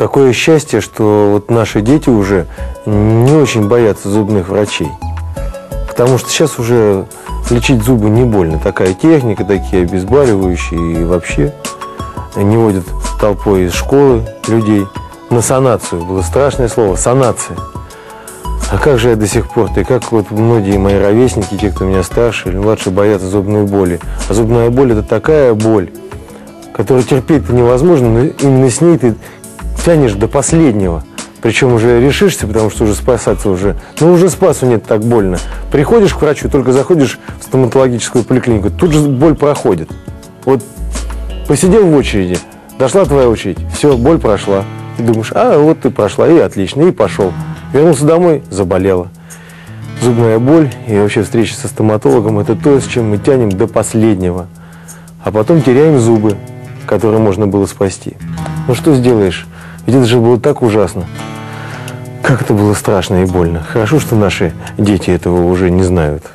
какое счастье, что вот наши дети уже не очень боятся зубных врачей. Потому что сейчас уже лечить зубы не больно. Такая техника, такие обезболивающие и вообще не водят толпой из школы людей на санацию. Было страшное слово – санация. А как же я до сих пор, и как вот многие мои ровесники, те, кто меня старше или младше, боятся зубной боли. А зубная боль – это такая боль, которую терпеть-то невозможно, но именно с ней ты тянешь до последнего. Причем уже решишься, потому что уже спасаться уже, ну уже спасу нет так больно. Приходишь к врачу, только заходишь в стоматологическую поликлинику, тут же боль проходит. Вот посидел в очереди, дошла твоя очередь, все, боль прошла. Ты думаешь, а вот ты прошла, и отлично, и пошел. Вернулся домой, заболела. Зубная боль и вообще встреча со стоматологом – это то, с чем мы тянем до последнего. А потом теряем зубы, которые можно было спасти. Ну что сделаешь? Ведь это же было так ужасно. Как это было страшно и больно. Хорошо, что наши дети этого уже не знают.